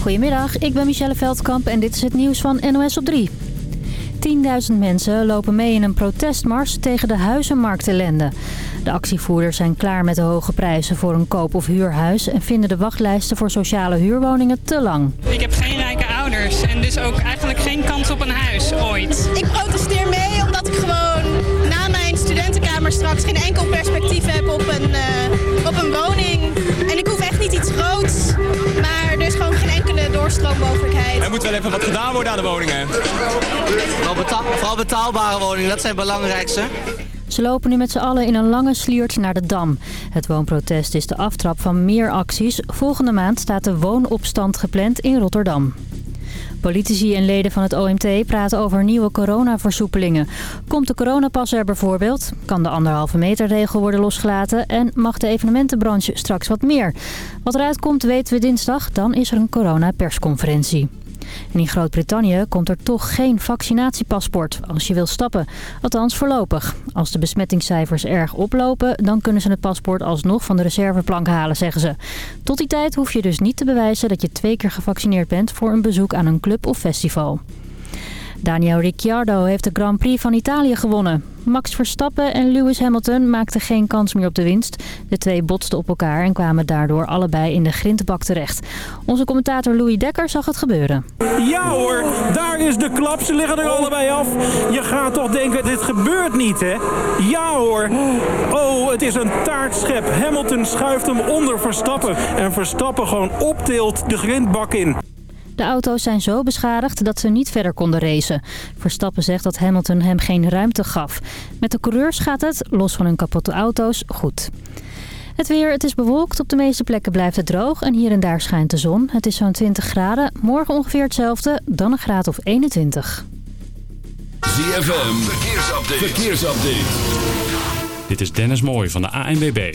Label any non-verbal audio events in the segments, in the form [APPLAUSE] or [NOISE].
Goedemiddag, ik ben Michelle Veldkamp en dit is het nieuws van NOS op 3. 10.000 mensen lopen mee in een protestmars tegen de huizenmarktellende. De actievoerders zijn klaar met de hoge prijzen voor een koop- of huurhuis... en vinden de wachtlijsten voor sociale huurwoningen te lang. Ik heb geen rijke ouders en dus ook eigenlijk geen kans op een huis ooit. Ik protesteer mee omdat ik gewoon na mijn studentenkamer straks geen enkel perspectief heb op een, uh, doorstroommogelijkheid. Er moet wel even wat gedaan worden aan de woningen. Vooral betaalbare woningen, dat zijn het belangrijkste. Ze lopen nu met z'n allen in een lange sliert naar de Dam. Het woonprotest is de aftrap van meer acties. Volgende maand staat de woonopstand gepland in Rotterdam. Politici en leden van het OMT praten over nieuwe coronaversoepelingen. Komt de coronapas er bijvoorbeeld? Kan de anderhalve meter regel worden losgelaten? En mag de evenementenbranche straks wat meer? Wat eruit komt weten we dinsdag. Dan is er een coronapersconferentie. En in Groot-Brittannië komt er toch geen vaccinatiepaspoort als je wil stappen. Althans voorlopig. Als de besmettingscijfers erg oplopen, dan kunnen ze het paspoort alsnog van de reserveplank halen, zeggen ze. Tot die tijd hoef je dus niet te bewijzen dat je twee keer gevaccineerd bent voor een bezoek aan een club of festival. Daniel Ricciardo heeft de Grand Prix van Italië gewonnen. Max Verstappen en Lewis Hamilton maakten geen kans meer op de winst. De twee botsten op elkaar en kwamen daardoor allebei in de grindbak terecht. Onze commentator Louis Dekker zag het gebeuren. Ja hoor, daar is de klap. Ze liggen er allebei af. Je gaat toch denken, dit gebeurt niet hè? Ja hoor. Oh, het is een taartschep. Hamilton schuift hem onder Verstappen. En Verstappen gewoon optilt de grindbak in. De auto's zijn zo beschadigd dat ze niet verder konden racen. Verstappen zegt dat Hamilton hem geen ruimte gaf. Met de coureurs gaat het, los van hun kapotte auto's, goed. Het weer, het is bewolkt. Op de meeste plekken blijft het droog en hier en daar schijnt de zon. Het is zo'n 20 graden. Morgen ongeveer hetzelfde, dan een graad of 21. ZFM, verkeersupdate. verkeersupdate. Dit is Dennis Mooij van de ANWB.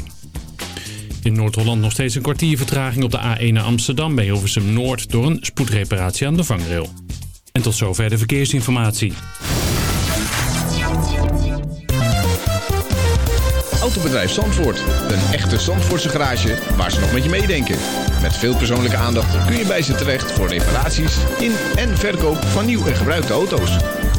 In Noord-Holland nog steeds een kwartier vertraging op de A1 naar Amsterdam bij Hilversum Noord door een spoedreparatie aan de vangrail. En tot zover de verkeersinformatie. Autobedrijf Zandvoort. Een echte Zandvoortse garage waar ze nog met je meedenken. Met veel persoonlijke aandacht kun je bij ze terecht voor reparaties in en verkoop van nieuw en gebruikte auto's.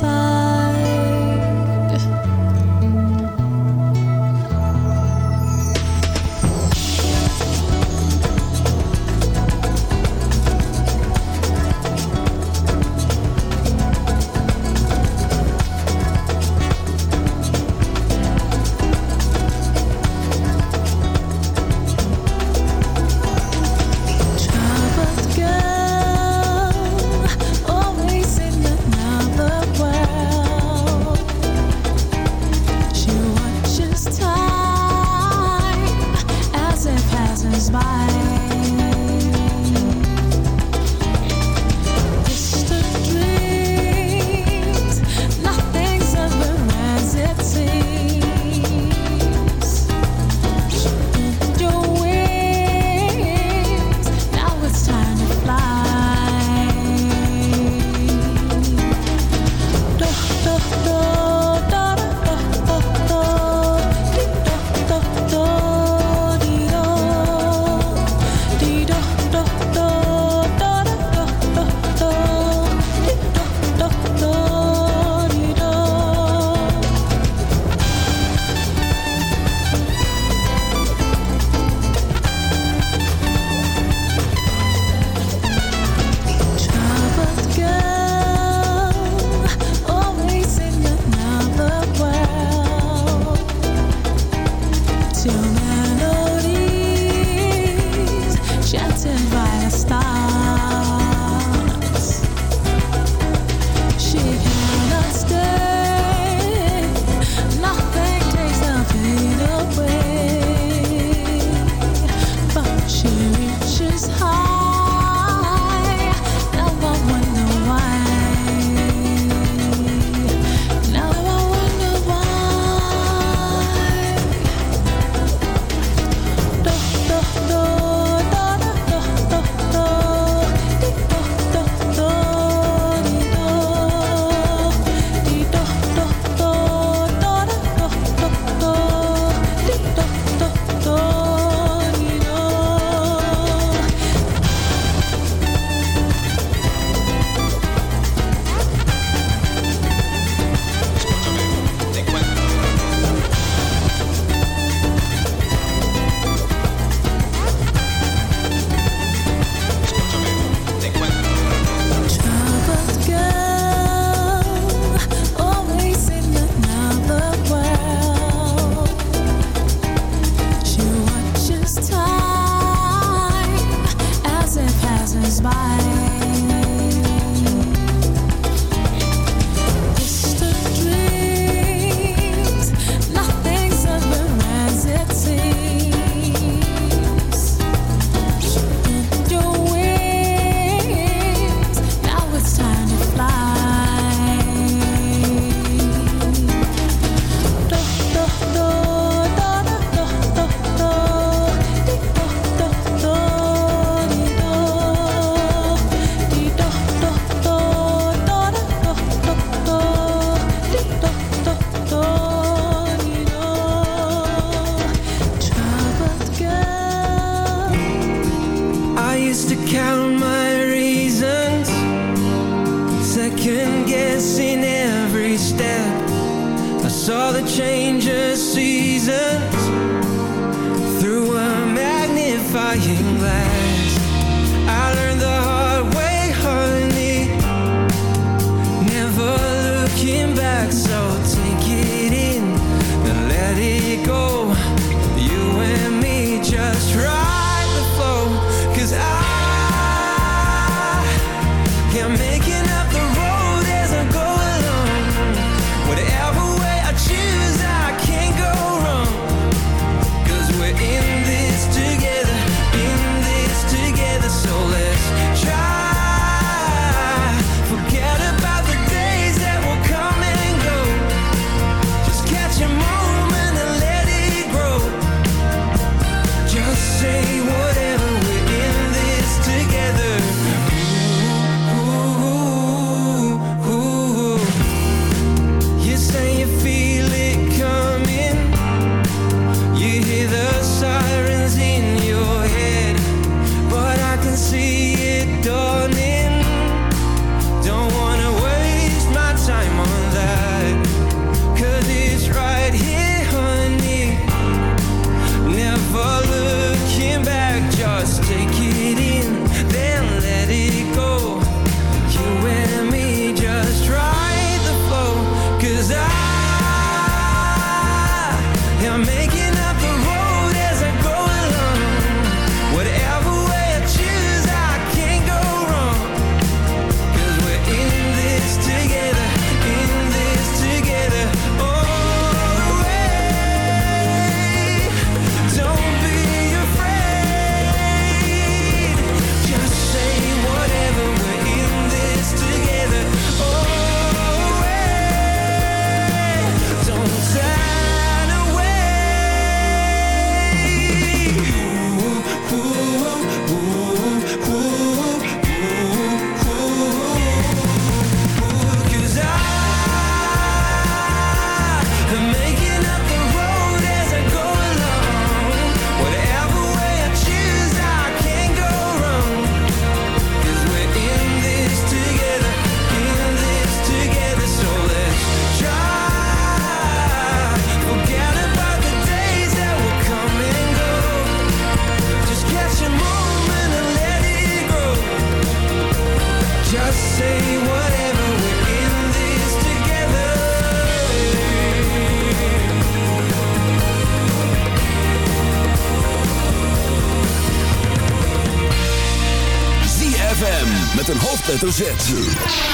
Feels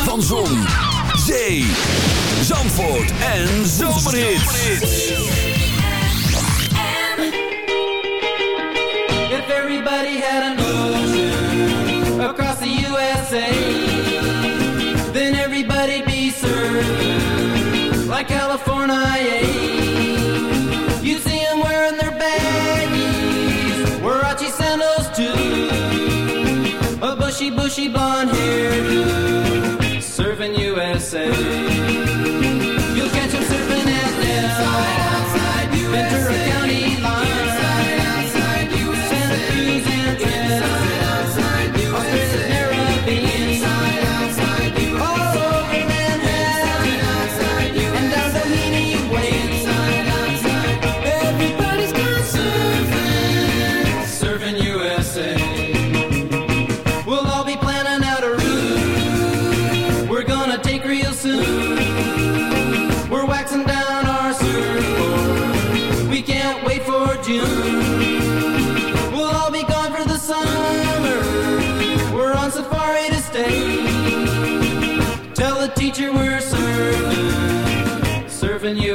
van Zon, Zee, Zandvoort en Zomerhits. If everybody had a ocean across the USA, then everybody'd be served like California. bushy blonde hairdo, serving USA.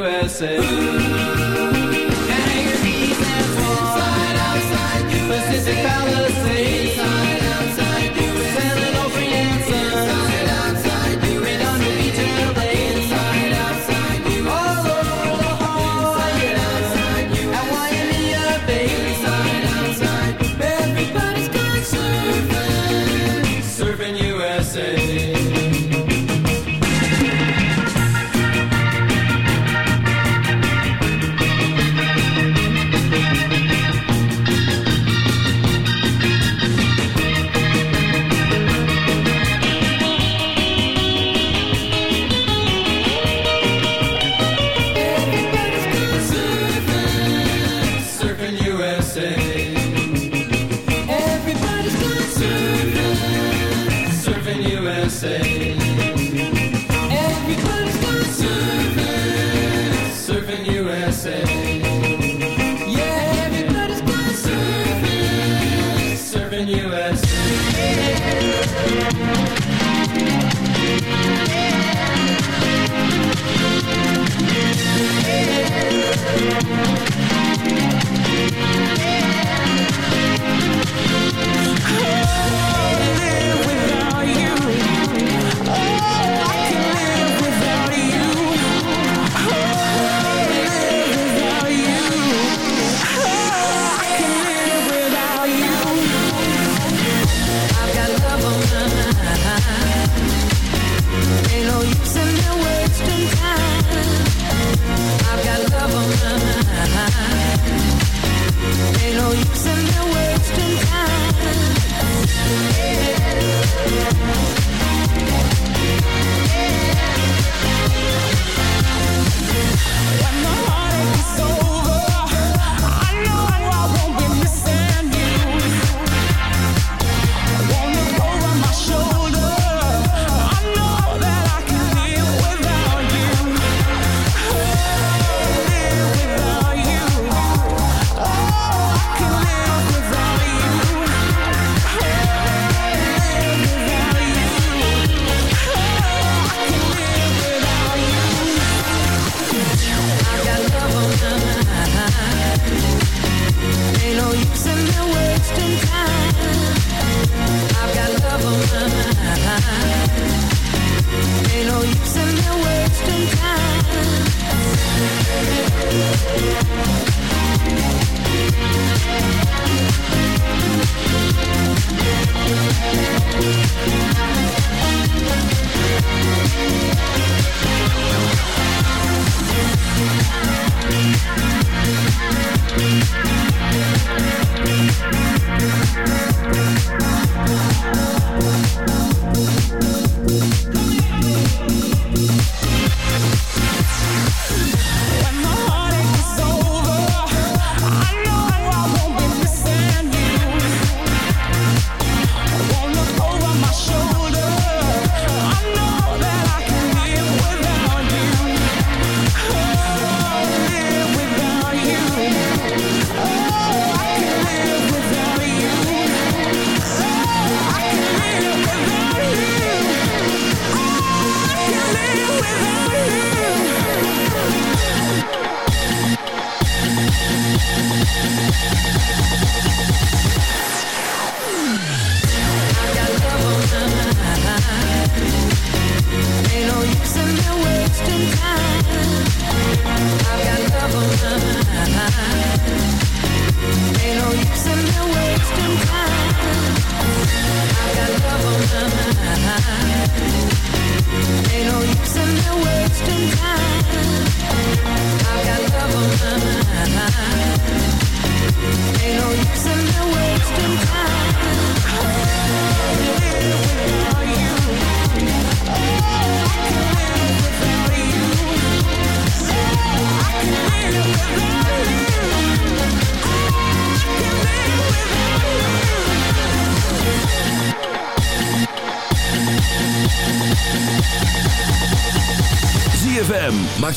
USA.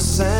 Now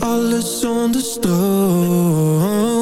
Alles zonder.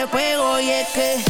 el juego y es que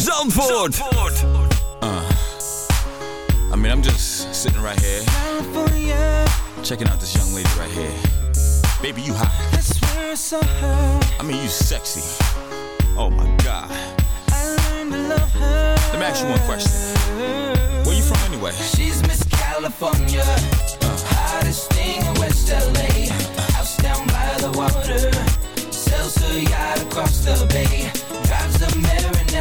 van Zandvoort. Uh, I mean, I'm just sitting right here. Checking out this young lady right here. Baby, you hot. I mean, you sexy. Oh my God. Let me ask you one question. Where you from anyway? She's Miss California. Uh. Hottest thing in West LA. House down by the water. Sells her yacht across the bay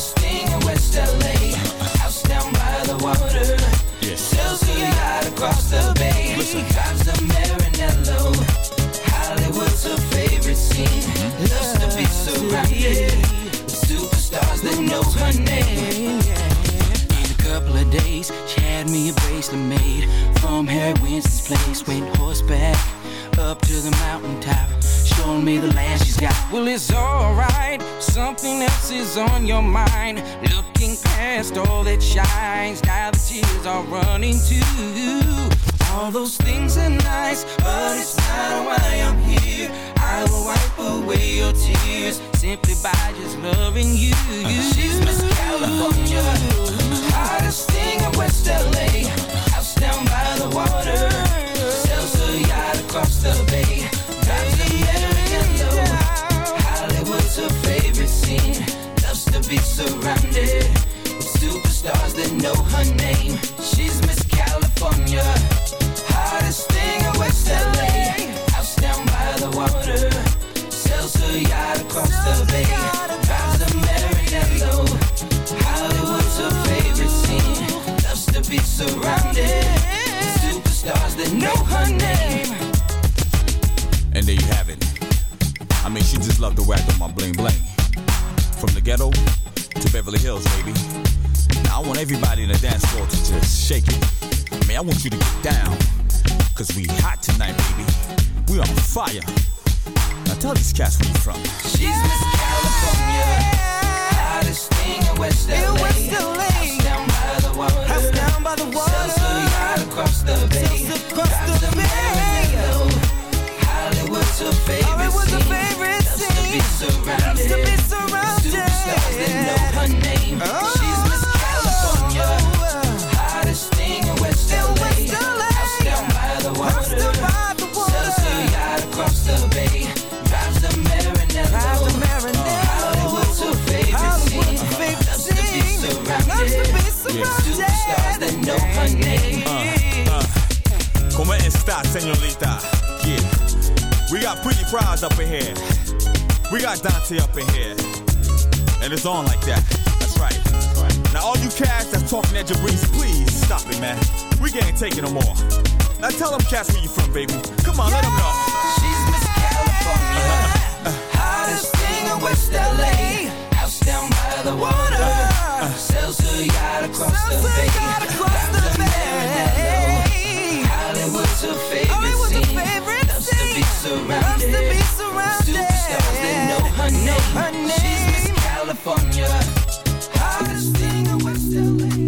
hottest thing in West LA. House down by the water. Sells her yacht across the bay. Drives a Maranello. Hollywood's her favorite scene. Loves to be surrounded superstars that know her name. In a couple of days, she had me a bracelet made from Harry Winston's place. Went horseback up to the mountaintop, showing me the land she's got. Well, it's alright, something else is on your mind. Looking past all that shines, now the tears are running too. All those things are nice, but it's not why I'm here. I will wipe away your tears simply by just loving you. She's Miss California, hottest thing in West LA. House down by the water, sells her yacht across the bay. Her favorite scene. Loves to be surrounded with superstars that know her name. She's Miss California, hottest thing in West LA. House down by the water, sells her yacht across the bay. Drives a Maranello. Hollywood's her favorite scene. Loves to be surrounded with superstars that know her name. And there you have it. I mean, she just loved the way I do my bling bling. From the ghetto to Beverly Hills, baby. Now I want everybody in the dance floor to just shake it. I mean, I want you to get down. Cause we hot tonight, baby. We on fire. Now tell these cats where you from. She's Miss California, hottest thing in West LA. House down by the water, house down by the water. Sells her yacht across the bay, to be surrounded, superstars that know her name. She's Miss California, hottest thing in West LA. House down by the water, yacht across the bay, drives a. Hollywood's her favorite to be surrounded superstars that know her name. Uh, ¿Cómo está, señorita? Yeah. We got pretty prize up in here. We got Dante up in here. And it's on like that. That's right. Now all you cats that's talking at Jabrice, please stop it, man. We can't take it no more. Now tell them cats where you from, baby. Come on, let them know. She's Miss California, [LAUGHS] hottest thing in West LA. House down by the water, sells her yacht across the bay. Drives a Maranello. Hollywood's her favorite scene. Loves to be surrounded. with Superstars that know her name. She's Miss California, hottest thing in West LA.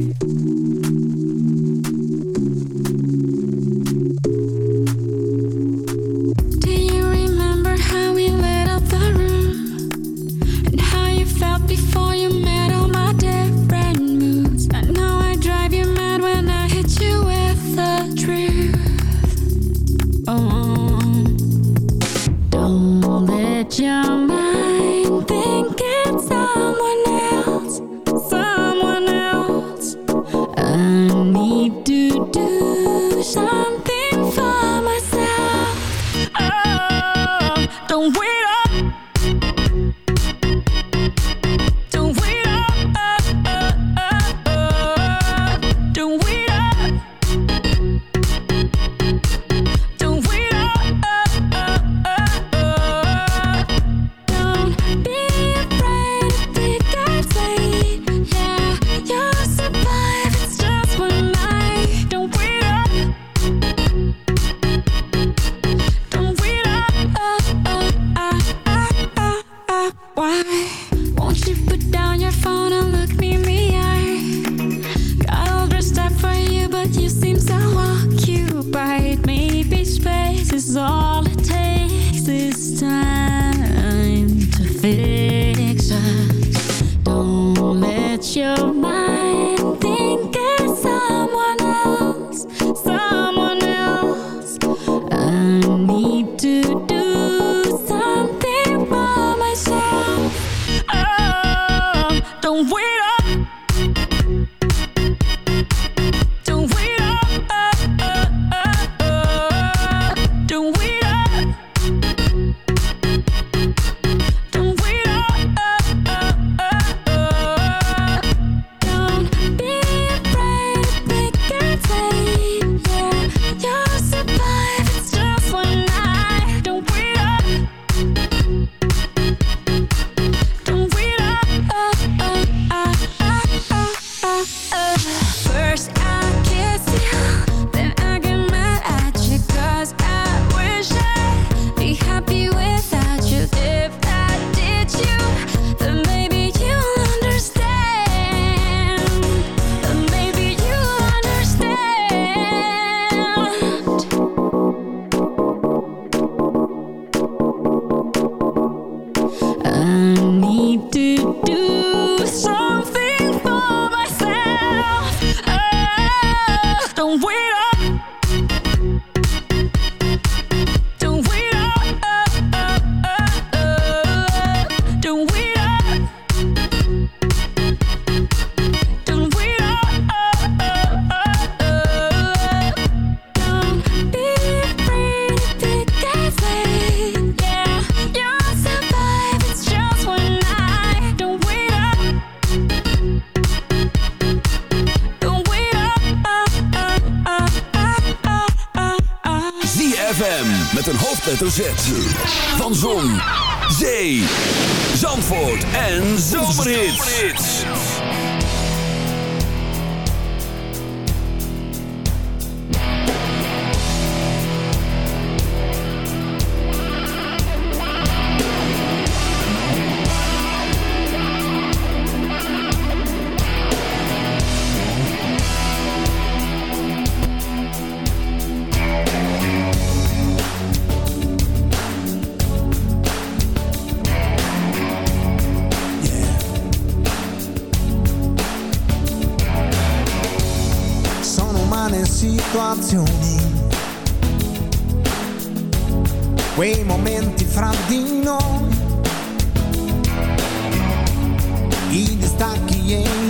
Hoofdletter Z.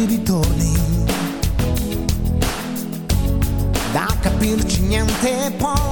distacchi e i ritorni, da capirci niente poi,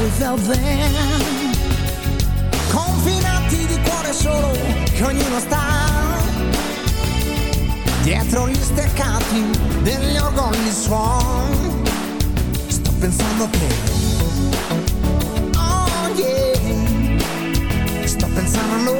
All the love we felt then. confinati di cuore solo che ognuno sta dietro gli steccati degli orgogli suon sto pensando a te oh yeah sto pensando a noi